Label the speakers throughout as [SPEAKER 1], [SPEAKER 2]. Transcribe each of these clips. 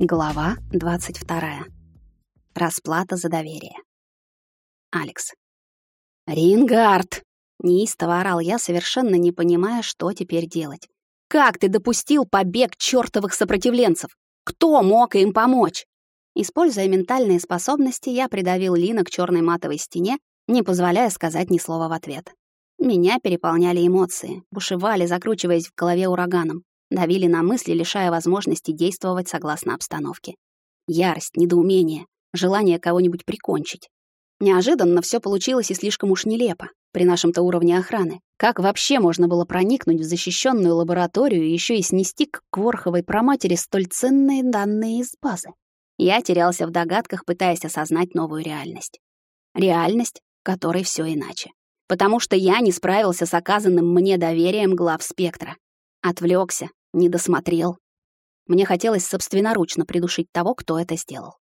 [SPEAKER 1] Глава 22. Расплата за доверие. Алекс. «Рингард!» — неистово орал я, совершенно не понимая, что теперь делать. «Как ты допустил побег чёртовых сопротивленцев? Кто мог им помочь?» Используя ментальные способности, я придавил Лина к чёрной матовой стене, не позволяя сказать ни слова в ответ. Меня переполняли эмоции, бушевали, закручиваясь в голове ураганом давили на мысли, лишая возможности действовать согласно обстановке. Ярость, недоумение, желание кого-нибудь прикончить. Неожиданно все получилось и слишком уж нелепо при нашем-то уровне охраны. Как вообще можно было проникнуть в защищенную лабораторию и еще и снести к Кворховой проматери столь ценные данные из базы? Я терялся в догадках, пытаясь осознать новую реальность. Реальность, которой все иначе. Потому что я не справился с оказанным мне доверием глав спектра. Отвлекся, не досмотрел. Мне хотелось собственноручно придушить того, кто это сделал.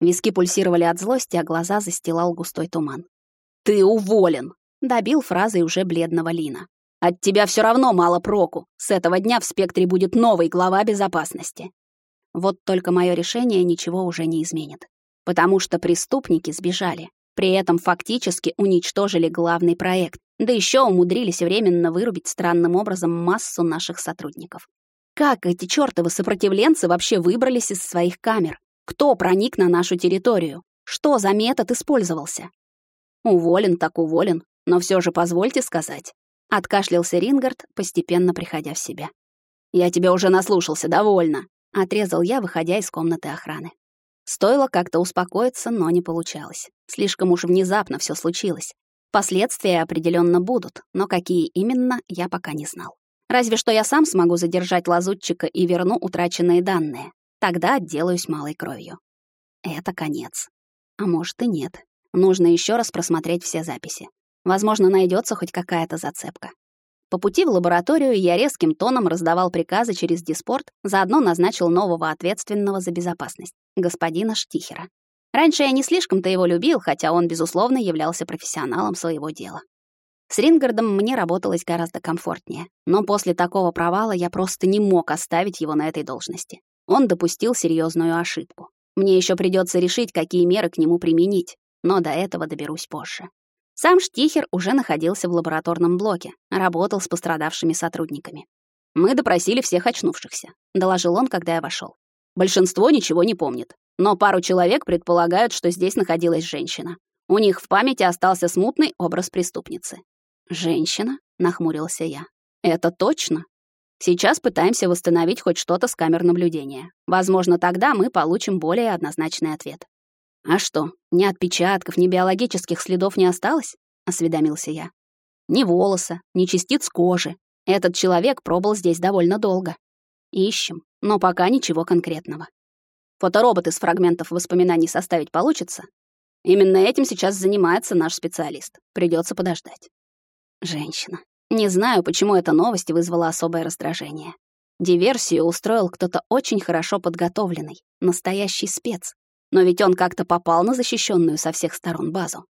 [SPEAKER 1] Виски пульсировали от злости, а глаза застилал густой туман. «Ты уволен!» — добил фразой уже бледного Лина. «От тебя все равно мало проку. С этого дня в спектре будет новый глава безопасности». Вот только мое решение ничего уже не изменит. Потому что преступники сбежали. При этом фактически уничтожили главный проект, да еще умудрились временно вырубить странным образом массу наших сотрудников. Как эти чёртовы сопротивленцы вообще выбрались из своих камер? Кто проник на нашу территорию? Что за метод использовался? Уволен так уволен, но все же позвольте сказать. Откашлялся Рингард, постепенно приходя в себя. Я тебя уже наслушался, довольно. Отрезал я, выходя из комнаты охраны. Стоило как-то успокоиться, но не получалось. Слишком уж внезапно все случилось. Последствия определенно будут, но какие именно, я пока не знал. Разве что я сам смогу задержать лазутчика и верну утраченные данные. Тогда отделаюсь малой кровью. Это конец. А может и нет. Нужно еще раз просмотреть все записи. Возможно, найдется хоть какая-то зацепка. По пути в лабораторию я резким тоном раздавал приказы через Диспорт, заодно назначил нового ответственного за безопасность, господина Штихера. Раньше я не слишком-то его любил, хотя он, безусловно, являлся профессионалом своего дела. С Рингардом мне работалось гораздо комфортнее, но после такого провала я просто не мог оставить его на этой должности. Он допустил серьезную ошибку. Мне еще придется решить, какие меры к нему применить, но до этого доберусь позже. Сам Штихер уже находился в лабораторном блоке, работал с пострадавшими сотрудниками. «Мы допросили всех очнувшихся», — доложил он, когда я вошел. «Большинство ничего не помнит, но пару человек предполагают, что здесь находилась женщина. У них в памяти остался смутный образ преступницы. «Женщина?» — нахмурился я. «Это точно?» Сейчас пытаемся восстановить хоть что-то с камер наблюдения. Возможно, тогда мы получим более однозначный ответ. «А что, ни отпечатков, ни биологических следов не осталось?» — осведомился я. «Ни волоса, ни частиц кожи. Этот человек пробыл здесь довольно долго. Ищем, но пока ничего конкретного. Фоторобот из фрагментов воспоминаний составить получится? Именно этим сейчас занимается наш специалист. Придется подождать. Женщина. Не знаю, почему эта новость вызвала особое раздражение. Диверсию устроил кто-то очень хорошо подготовленный, настоящий спец. Но ведь он как-то попал на защищенную со всех сторон базу.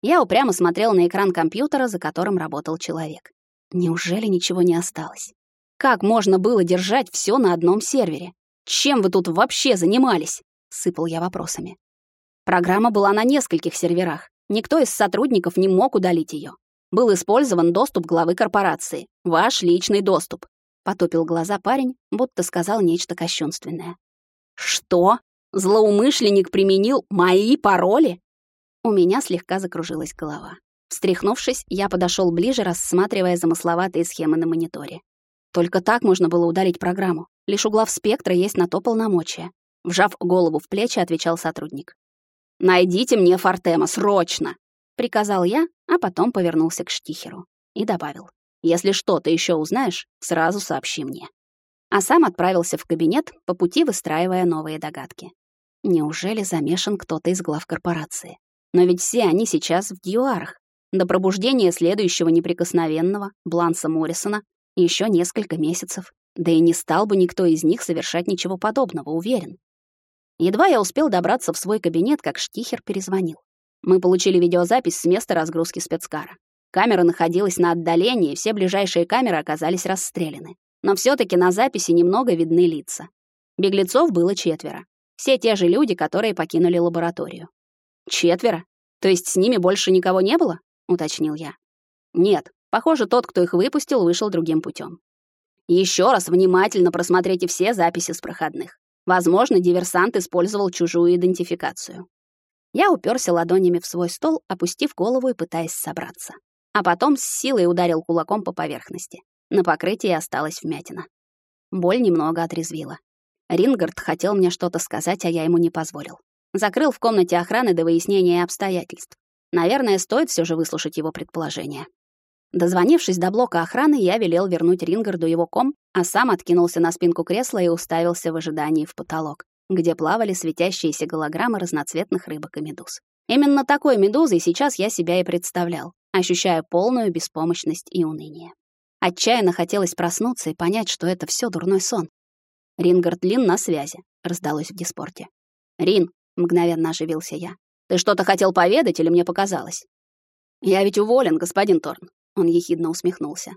[SPEAKER 1] Я упрямо смотрел на экран компьютера, за которым работал человек. Неужели ничего не осталось? Как можно было держать все на одном сервере? Чем вы тут вообще занимались? Сыпал я вопросами. Программа была на нескольких серверах. Никто из сотрудников не мог удалить ее был использован доступ главы корпорации. Ваш личный доступ. Потупил глаза парень, будто сказал нечто кощунственное. Что? Злоумышленник применил мои пароли? У меня слегка закружилась голова. Встряхнувшись, я подошел ближе, рассматривая замысловатые схемы на мониторе. Только так можно было ударить программу. Лишь у глав спектра есть на то полномочия. Вжав голову в плечи, отвечал сотрудник. «Найдите мне Фортема, срочно!» Приказал я, а потом повернулся к Штихеру и добавил. «Если что-то еще узнаешь, сразу сообщи мне». А сам отправился в кабинет, по пути выстраивая новые догадки. Неужели замешан кто-то из глав корпорации? Но ведь все они сейчас в Дьюарах. До пробуждения следующего неприкосновенного, Бланса Моррисона, еще несколько месяцев. Да и не стал бы никто из них совершать ничего подобного, уверен. Едва я успел добраться в свой кабинет, как Штихер перезвонил. Мы получили видеозапись с места разгрузки спецкара. Камера находилась на отдалении, все ближайшие камеры оказались расстреляны. Но все таки на записи немного видны лица. Беглецов было четверо. Все те же люди, которые покинули лабораторию. Четверо? То есть с ними больше никого не было? уточнил я. Нет, похоже, тот, кто их выпустил, вышел другим путем. Еще раз внимательно просмотрите все записи с проходных. Возможно, диверсант использовал чужую идентификацию. Я уперся ладонями в свой стол, опустив голову и пытаясь собраться. А потом с силой ударил кулаком по поверхности. На покрытии осталась вмятина. Боль немного отрезвила. Рингард хотел мне что-то сказать, а я ему не позволил. Закрыл в комнате охраны до выяснения обстоятельств. Наверное, стоит все же выслушать его предположение. Дозвонившись до блока охраны, я велел вернуть Рингарду его ком, а сам откинулся на спинку кресла и уставился в ожидании в потолок где плавали светящиеся голограммы разноцветных рыбок и медуз. Именно такой медузой сейчас я себя и представлял, ощущая полную беспомощность и уныние. Отчаянно хотелось проснуться и понять, что это все дурной сон. «Рингард Лин на связи», — раздалось в диспорте. «Рин», — мгновенно оживился я, — «ты что-то хотел поведать или мне показалось?» «Я ведь уволен, господин Торн», — он ехидно усмехнулся.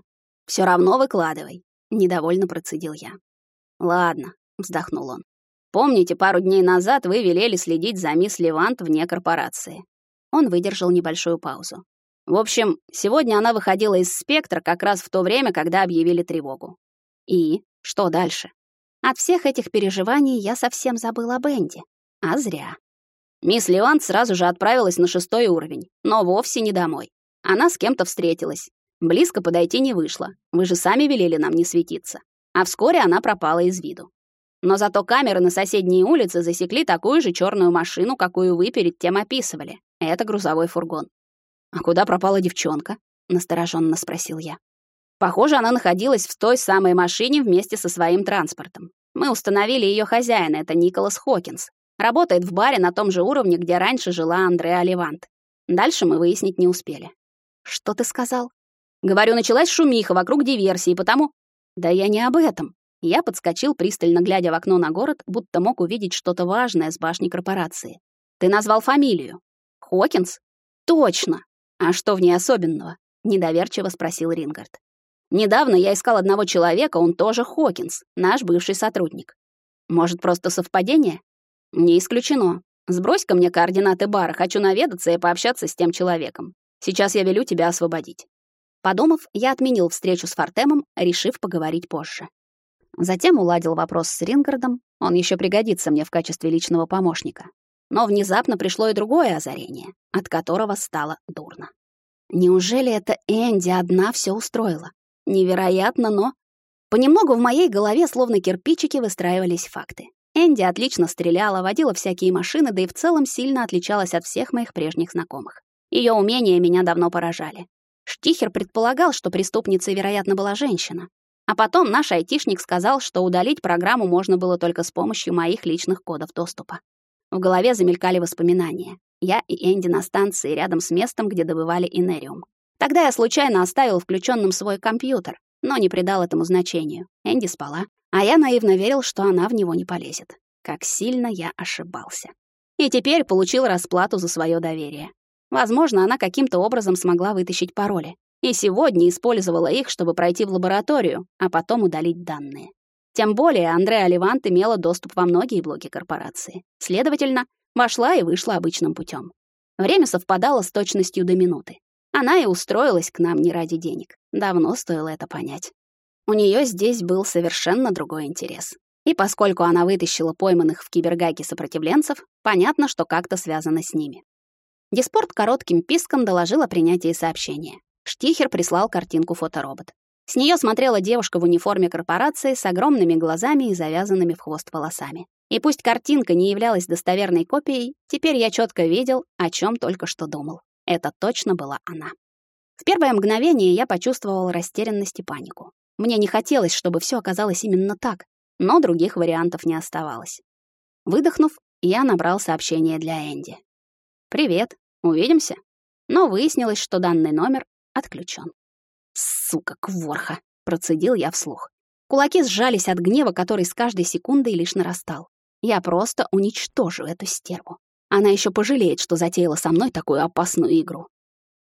[SPEAKER 1] «Всё равно выкладывай», — недовольно процедил я. «Ладно», — вздохнул он. Помните, пару дней назад вы велели следить за мисс Левант вне корпорации. Он выдержал небольшую паузу. В общем, сегодня она выходила из спектра как раз в то время, когда объявили тревогу. И что дальше? От всех этих переживаний я совсем забыла об Энди. А зря. Мисс Левант сразу же отправилась на шестой уровень, но вовсе не домой. Она с кем-то встретилась. Близко подойти не вышло. Вы же сами велели нам не светиться. А вскоре она пропала из виду. Но зато камеры на соседней улице засекли такую же черную машину, какую вы перед тем описывали. Это грузовой фургон. А куда пропала девчонка? настороженно спросил я. Похоже, она находилась в той самой машине вместе со своим транспортом. Мы установили ее хозяина, это Николас Хокинс. Работает в баре на том же уровне, где раньше жила Андреа Левант. Дальше мы выяснить не успели. Что ты сказал? Говорю, началась шумиха вокруг диверсии, потому Да я не об этом. Я подскочил, пристально глядя в окно на город, будто мог увидеть что-то важное с башни корпорации. «Ты назвал фамилию?» «Хокинс?» «Точно! А что в ней особенного?» — недоверчиво спросил Рингард. «Недавно я искал одного человека, он тоже Хокинс, наш бывший сотрудник. Может, просто совпадение?» «Не исключено. Сбрось-ка мне координаты бара, хочу наведаться и пообщаться с тем человеком. Сейчас я велю тебя освободить». Подумав, я отменил встречу с Фортемом, решив поговорить позже. Затем уладил вопрос с Рингардом, он еще пригодится мне в качестве личного помощника. Но внезапно пришло и другое озарение, от которого стало дурно. Неужели это Энди одна все устроила? Невероятно, но... Понемногу в моей голове словно кирпичики выстраивались факты. Энди отлично стреляла, водила всякие машины, да и в целом сильно отличалась от всех моих прежних знакомых. Ее умения меня давно поражали. Штихер предполагал, что преступницей, вероятно, была женщина. А потом наш айтишник сказал, что удалить программу можно было только с помощью моих личных кодов доступа. В голове замелькали воспоминания. Я и Энди на станции рядом с местом, где добывали инериум. Тогда я случайно оставил включенным свой компьютер, но не придал этому значению. Энди спала, а я наивно верил, что она в него не полезет. Как сильно я ошибался. И теперь получил расплату за свое доверие. Возможно, она каким-то образом смогла вытащить пароли и сегодня использовала их, чтобы пройти в лабораторию, а потом удалить данные. Тем более Андреа Левант имела доступ во многие блоки корпорации. Следовательно, вошла и вышла обычным путем. Время совпадало с точностью до минуты. Она и устроилась к нам не ради денег. Давно стоило это понять. У нее здесь был совершенно другой интерес. И поскольку она вытащила пойманных в кибергаке сопротивленцев, понятно, что как-то связано с ними. Диспорт коротким писком доложил о принятии сообщения. Штихер прислал картинку фоторобот. С нее смотрела девушка в униформе корпорации с огромными глазами и завязанными в хвост волосами. И пусть картинка не являлась достоверной копией, теперь я четко видел, о чем только что думал. Это точно была она. В первое мгновение я почувствовал растерянность и панику. Мне не хотелось, чтобы все оказалось именно так, но других вариантов не оставалось. Выдохнув, я набрал сообщение для Энди. «Привет, увидимся?» Но выяснилось, что данный номер отключен. «Сука, кворха!» — процедил я вслух. Кулаки сжались от гнева, который с каждой секундой лишь нарастал. Я просто уничтожу эту стерву. Она еще пожалеет, что затеяла со мной такую опасную игру.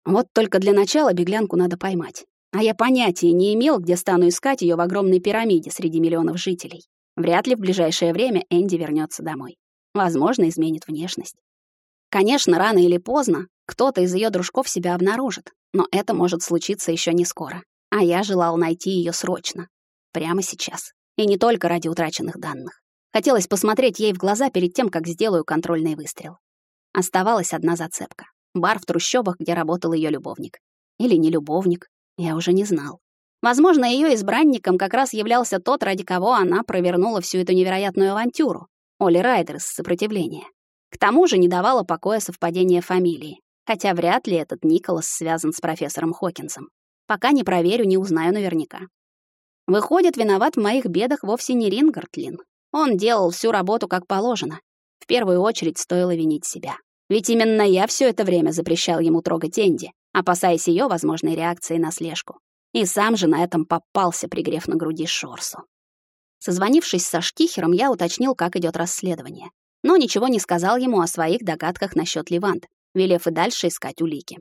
[SPEAKER 1] Вот только для начала беглянку надо поймать. А я понятия не имел, где стану искать ее в огромной пирамиде среди миллионов жителей. Вряд ли в ближайшее время Энди вернется домой. Возможно, изменит внешность. Конечно, рано или поздно кто-то из ее дружков себя обнаружит, но это может случиться еще не скоро. А я желал найти ее срочно. Прямо сейчас. И не только ради утраченных данных. Хотелось посмотреть ей в глаза перед тем, как сделаю контрольный выстрел. Оставалась одна зацепка. Бар в трущобах, где работал ее любовник. Или не любовник, я уже не знал. Возможно, ее избранником как раз являлся тот, ради кого она провернула всю эту невероятную авантюру. Оли Райдер из сопротивления. К тому же не давало покоя совпадение фамилии, хотя вряд ли этот Николас связан с профессором Хокинсом. Пока не проверю, не узнаю наверняка. Выходит, виноват в моих бедах вовсе не Рингардлин. Он делал всю работу как положено. В первую очередь стоило винить себя. Ведь именно я все это время запрещал ему трогать Энди, опасаясь ее возможной реакции на слежку. И сам же на этом попался, пригрев на груди Шорсу. Созвонившись со Штихером, я уточнил, как идет расследование. Но ничего не сказал ему о своих догадках насчет Левант, велев и дальше искать улики.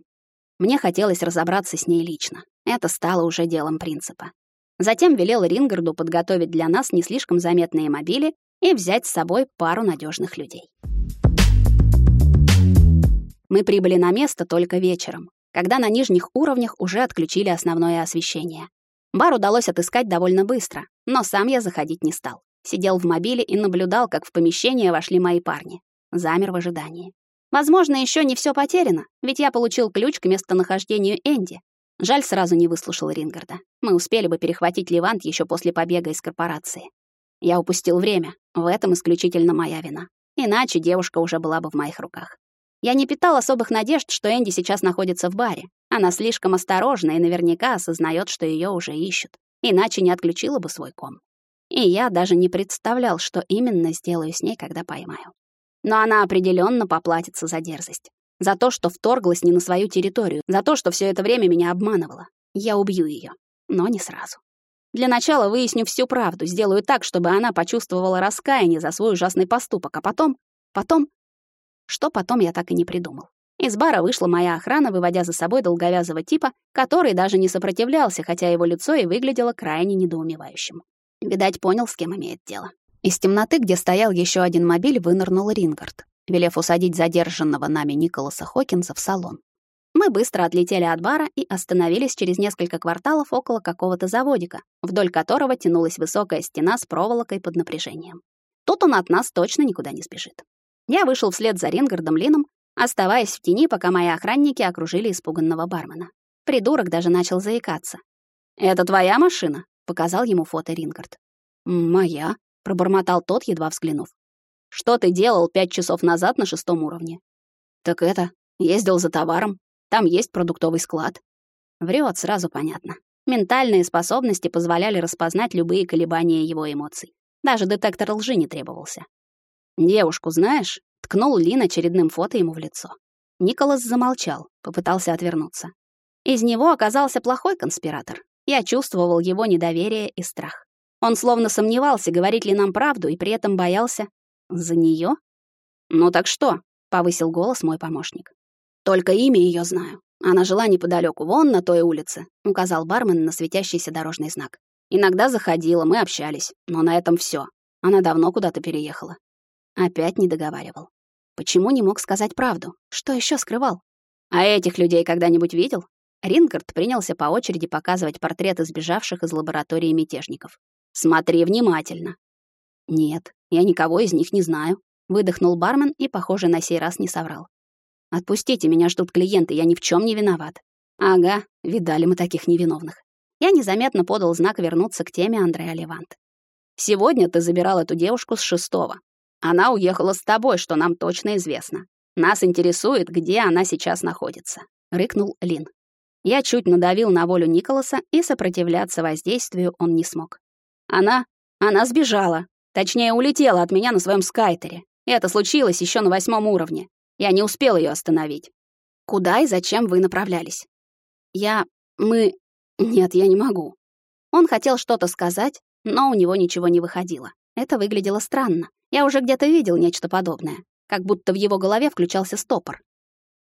[SPEAKER 1] Мне хотелось разобраться с ней лично. Это стало уже делом принципа. Затем велел Рингарду подготовить для нас не слишком заметные мобили и взять с собой пару надежных людей. Мы прибыли на место только вечером, когда на нижних уровнях уже отключили основное освещение. Бар удалось отыскать довольно быстро, но сам я заходить не стал. Сидел в мобиле и наблюдал, как в помещение вошли мои парни. Замер в ожидании. Возможно, еще не все потеряно, ведь я получил ключ к местонахождению Энди. Жаль, сразу не выслушал Рингарда. Мы успели бы перехватить Левант еще после побега из корпорации. Я упустил время. В этом исключительно моя вина. Иначе девушка уже была бы в моих руках. Я не питал особых надежд, что Энди сейчас находится в баре. Она слишком осторожна и наверняка осознает, что ее уже ищут. Иначе не отключила бы свой ком. И я даже не представлял, что именно сделаю с ней, когда поймаю. Но она определенно поплатится за дерзость. За то, что вторглась не на свою территорию, за то, что все это время меня обманывала. Я убью ее, но не сразу. Для начала выясню всю правду, сделаю так, чтобы она почувствовала раскаяние за свой ужасный поступок, а потом... Потом что потом я так и не придумал. Из бара вышла моя охрана, выводя за собой долговязого типа, который даже не сопротивлялся, хотя его лицо и выглядело крайне недоумевающим. Видать, понял, с кем имеет дело. Из темноты, где стоял еще один мобиль, вынырнул Рингард, велев усадить задержанного нами Николаса Хокинса в салон. Мы быстро отлетели от бара и остановились через несколько кварталов около какого-то заводика, вдоль которого тянулась высокая стена с проволокой под напряжением. Тут он от нас точно никуда не сбежит. Я вышел вслед за Рингардом Лином, оставаясь в тени, пока мои охранники окружили испуганного бармена. Придурок даже начал заикаться. «Это твоя машина?» — показал ему фото Рингард. «Моя», — пробормотал тот, едва взглянув. «Что ты делал пять часов назад на шестом уровне?» «Так это, ездил за товаром. Там есть продуктовый склад». Врет, сразу понятно. Ментальные способности позволяли распознать любые колебания его эмоций. Даже детектор лжи не требовался. «Девушку знаешь?» — ткнул Лин очередным фото ему в лицо. Николас замолчал, попытался отвернуться. Из него оказался плохой конспиратор. Я чувствовал его недоверие и страх. Он словно сомневался, говорить ли нам правду, и при этом боялся за нее. «Ну так что?» — повысил голос мой помощник. «Только имя ее знаю. Она жила неподалеку, вон на той улице», — указал бармен на светящийся дорожный знак. «Иногда заходила, мы общались, но на этом все. Она давно куда-то переехала. Опять не договаривал. Почему не мог сказать правду? Что еще скрывал? А этих людей когда-нибудь видел? Рингард принялся по очереди показывать портреты сбежавших из лаборатории мятежников. Смотри внимательно. Нет, я никого из них не знаю, выдохнул бармен и, похоже, на сей раз не соврал. Отпустите, меня ждут клиенты, я ни в чем не виноват. Ага, видали мы таких невиновных. Я незаметно подал знак вернуться к теме Андреа Левант. Сегодня ты забирал эту девушку с шестого. Она уехала с тобой, что нам точно известно. Нас интересует, где она сейчас находится», — рыкнул Лин. Я чуть надавил на волю Николаса, и сопротивляться воздействию он не смог. Она... она сбежала. Точнее, улетела от меня на своем скайтере. Это случилось еще на восьмом уровне. Я не успел ее остановить. Куда и зачем вы направлялись? Я... мы... Нет, я не могу. Он хотел что-то сказать, но у него ничего не выходило. Это выглядело странно. Я уже где-то видел нечто подобное, как будто в его голове включался стопор.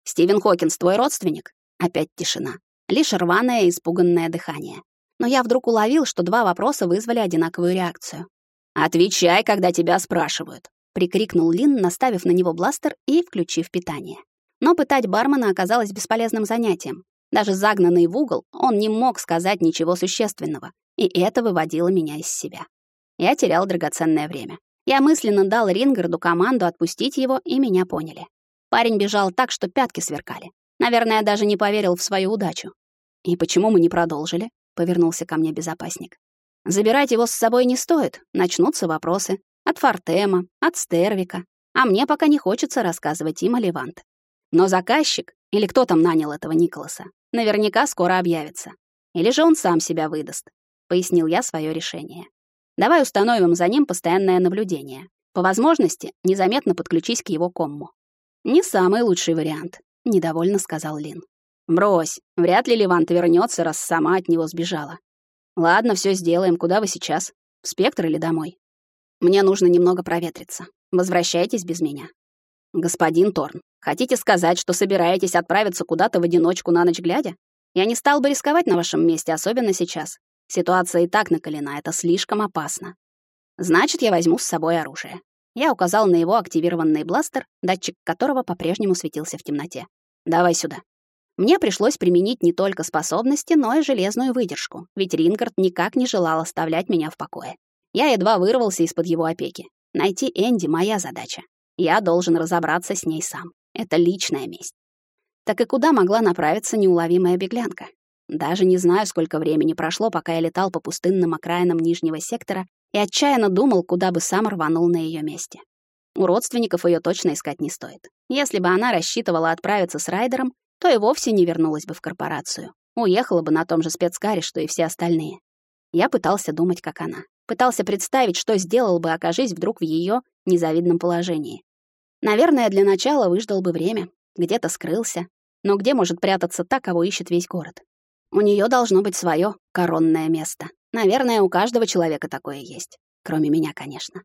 [SPEAKER 1] «Стивен Хокинс, твой родственник?» Опять тишина. Лишь рваное, испуганное дыхание. Но я вдруг уловил, что два вопроса вызвали одинаковую реакцию. «Отвечай, когда тебя спрашивают», — прикрикнул Лин, наставив на него бластер и включив питание. Но пытать бармена оказалось бесполезным занятием. Даже загнанный в угол, он не мог сказать ничего существенного, и это выводило меня из себя. Я терял драгоценное время. Я мысленно дал Рингарду команду отпустить его, и меня поняли. Парень бежал так, что пятки сверкали. Наверное, даже не поверил в свою удачу. «И почему мы не продолжили?» — повернулся ко мне безопасник. «Забирать его с собой не стоит, начнутся вопросы. От Фортема, от Стервика. А мне пока не хочется рассказывать им о Левант. Но заказчик, или кто там нанял этого Николаса, наверняка скоро объявится. Или же он сам себя выдаст», — пояснил я свое решение. «Давай установим за ним постоянное наблюдение. По возможности, незаметно подключись к его комму». «Не самый лучший вариант», — недовольно сказал Лин. Брось, вряд ли Левант вернется, раз сама от него сбежала. Ладно, все сделаем. Куда вы сейчас? В спектр или домой? Мне нужно немного проветриться. Возвращайтесь без меня. Господин Торн, хотите сказать, что собираетесь отправиться куда-то в одиночку на ночь глядя? Я не стал бы рисковать на вашем месте, особенно сейчас. Ситуация и так накалена, это слишком опасно. Значит, я возьму с собой оружие. Я указал на его активированный бластер, датчик которого по-прежнему светился в темноте. Давай сюда. Мне пришлось применить не только способности, но и железную выдержку, ведь Рингард никак не желал оставлять меня в покое. Я едва вырвался из-под его опеки. Найти Энди — моя задача. Я должен разобраться с ней сам. Это личная месть. Так и куда могла направиться неуловимая беглянка? Даже не знаю, сколько времени прошло, пока я летал по пустынным окраинам Нижнего сектора и отчаянно думал, куда бы сам рванул на ее месте. У родственников ее точно искать не стоит. Если бы она рассчитывала отправиться с Райдером, то и вовсе не вернулась бы в корпорацию. Уехала бы на том же спецкаре, что и все остальные. Я пытался думать, как она. Пытался представить, что сделал бы, окажись вдруг в ее незавидном положении. Наверное, для начала выждал бы время, где-то скрылся. Но где может прятаться та, кого ищет весь город? У нее должно быть свое коронное место. Наверное, у каждого человека такое есть. Кроме меня, конечно.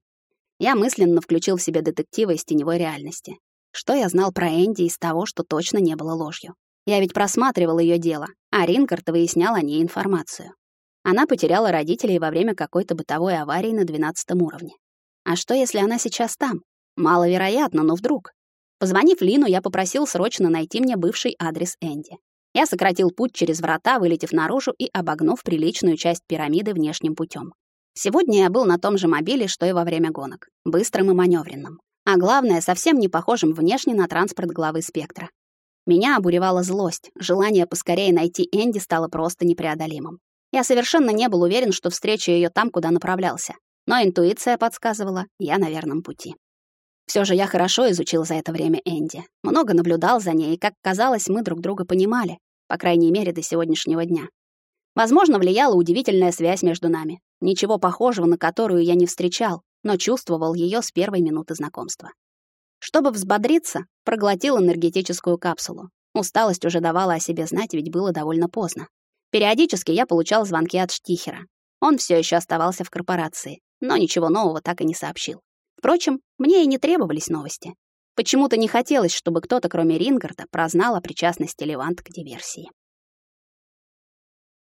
[SPEAKER 1] Я мысленно включил в себя детектива из теневой реальности. Что я знал про Энди из того, что точно не было ложью? Я ведь просматривал ее дело, а Рингард выяснял о ней информацию. Она потеряла родителей во время какой-то бытовой аварии на 12 уровне. А что, если она сейчас там? Маловероятно, но вдруг. Позвонив Лину, я попросил срочно найти мне бывший адрес Энди. Я сократил путь через врата, вылетев наружу и обогнув приличную часть пирамиды внешним путем. Сегодня я был на том же мобиле, что и во время гонок, быстрым и маневренным а главное, совсем не похожим внешне на транспорт главы спектра. Меня обуревала злость, желание поскорее найти Энди стало просто непреодолимым. Я совершенно не был уверен, что встречу ее там, куда направлялся, но интуиция подсказывала, я на верном пути. Все же я хорошо изучил за это время Энди, много наблюдал за ней, и, как казалось, мы друг друга понимали, по крайней мере, до сегодняшнего дня. Возможно, влияла удивительная связь между нами, ничего похожего на которую я не встречал, но чувствовал ее с первой минуты знакомства. Чтобы взбодриться, проглотил энергетическую капсулу. Усталость уже давала о себе знать, ведь было довольно поздно. Периодически я получал звонки от Штихера. Он все еще оставался в корпорации, но ничего нового так и не сообщил. Впрочем, мне и не требовались новости. Почему-то не хотелось, чтобы кто-то, кроме Рингарда, прознал о причастности Левант к диверсии.